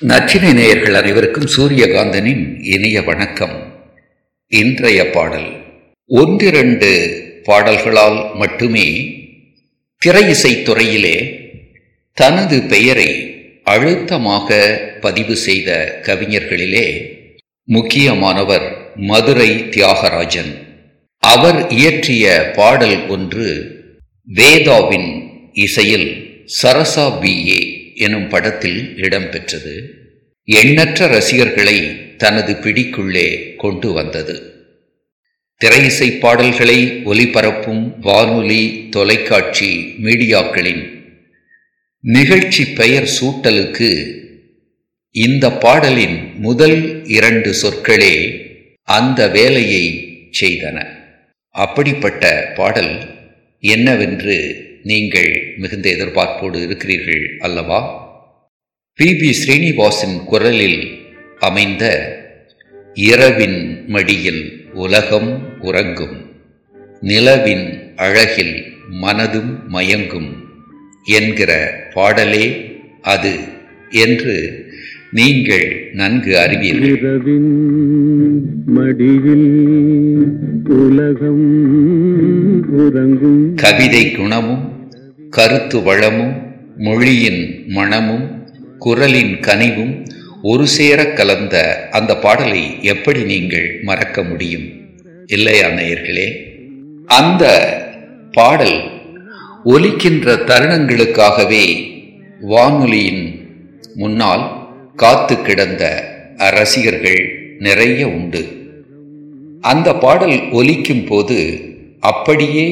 நச்சினை நேயர்கள் அனைவருக்கும் சூரியகாந்தனின் இனிய வணக்கம். இன்றைய பாடல். ஒன்றிரண்டு பாடல்களால் மட்டுமே திரை தனது பெயரை அழுத்தமாக பதிவு செய்த கவிஞர்களிலே முக்கியமானவர் மதுரை தியாகராஜன். அவர் இயற்றிய பாடல் ஒன்று வேதாவின் இசையில் சரசா பி ஏ. எனும் படத்தில் இடம்பெற்றது. எண்ணற்ற ரசிகர்களை தனது பிடிக்குள்ளே கொண்டு வந்தது. திரையிசை பாடல்களை ஒலிபரப்பும் வானொலி தொலைக்காட்சி மீடியாக்களின் நிகழ்ச்சி பெயர் சூட்டலுக்கு இந்த பாடலின் முதல் இரண்டு சொற்களே அந்த வேலையை செய்தன. அப்படிப்பட்ட பாடல் என்னவென்று நீங்கள் மிகுந்த எதிர்பார்ப்போடு இருக்கிறீர்கள் அல்லவா? பி. பி. ஸ்ரீனிவாசின் குரலில் அமைந்த இரவின் மடியில் உலகம் உறங்கும் நிலவின் அழகில் மனதும் மயங்கும் என்கிற பாடலே அது என்று நீங்கள் நன்கு அறிவீர்கள். இரவின் மடியில் உலகம் உறங்கும் கவிதை குணமும் கருத்து வளமும் மொழியின் மணமும் குரலின் கனிவும் ஒரு சேர கலந்த அந்த பாடலை எப்படி நீங்கள் மறக்க முடியும்? இல்லையா நேயர்களே? அந்த பாடல் ஒலிக்கின்ற தருணங்களுக்காகவே வானொலியின் முன்னால் காத்து கிடந்த ரசிகர்கள் நிறைய உண்டு. அந்த பாடல் ஒலிக்கும் போது அப்படியே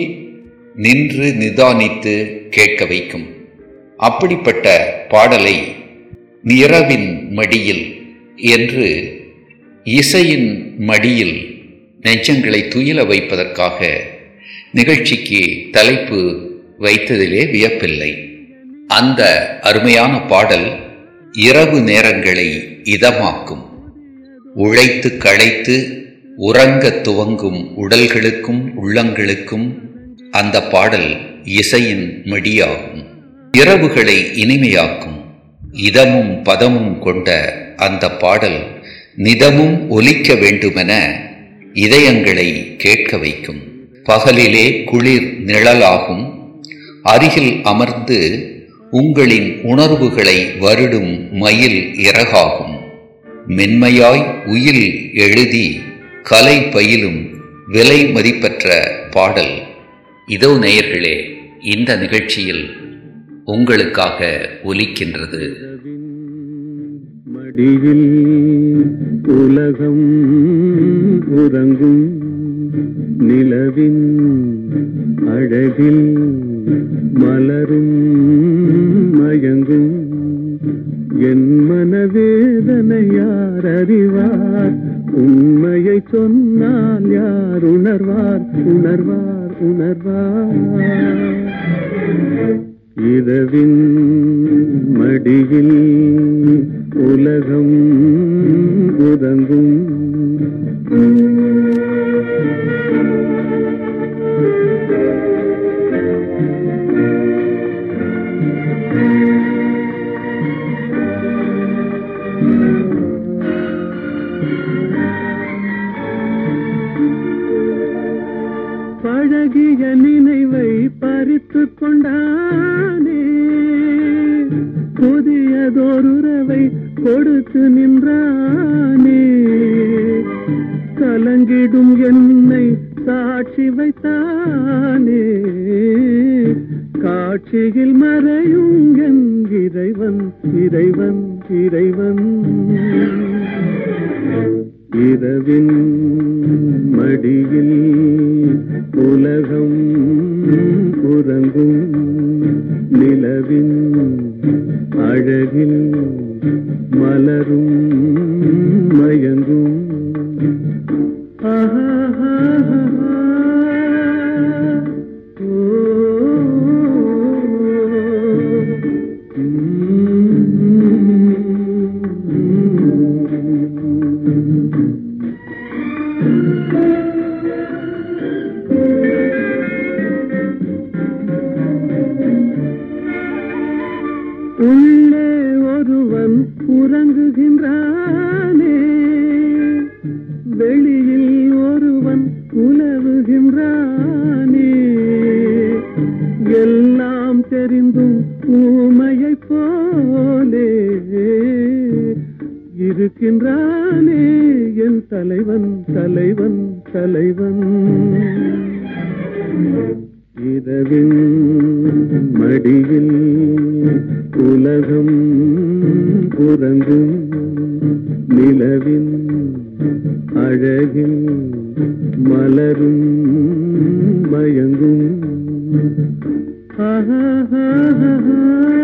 நின்று நிதானித்து கேட்க வைக்கும். அப்படிப்பட்ட பாடலை நிறவின் மடியில் என்று இசையின் மடியில் நெஞ்சங்களை துயில வைப்பதற்காக நிகழ்ச்சிக்கு தலைப்பு வைத்ததிலே வியப்பில்லை. அந்த அருமையான பாடல் இரவு நேரங்களை இதமாக்கும். உழைத்து களைத்து உறங்க துவங்கும் உடல்களுக்கும் உள்ளங்களுக்கும் அந்த பாடல் இசையின் மடியாகும். இரவுகளை இனிமையாக்கும். இதமும் பதமும் கொண்ட அந்த பாடல் நிதமும் ஒலிக்க வேண்டுமென இதயங்களை கேட்க வைக்கும். பகலிலே குளிர் நிழலாகும். அருகில் அமர்ந்து உங்களின் உணர்வுகளை வருடும் மயில் இறகாகும். மென்மையாய் உயில் எழுதி கலை பயிலும் விலை மதிப்பற்ற பாடல். இதோ நேயர்களே இந்த நிகழ்ச்சியில் உங்களுக்காக ஒலிக்கின்றது. மடியில் உலகம் உறங்கும் நிலவின் அழகில் மலரும் உணர்வார் உணர்வார். உணர்வார் இரவின் மடியில் உலகம் உறங்கும் கொடுத்து நின்றானே. கலங்கிடும் என்னை சாட்சி வைத்தானே. காட்சியில் மறையும் என் இறைவன் இறைவன் இறைவன். இரவின் மடியில் உலகம் உறங்கும் நிலவின் அழகில் மலரும். உலவுகின்றானே எல்லாம் தெரிந்தும் ஊமையைப் போலே இருக்கின்றானே. என் தலைவன் தலைவன் தலைவன். இரவின் மடியில் உலகம் உறங்கும் Mm-hmm. mm-hmm. mm-hmm.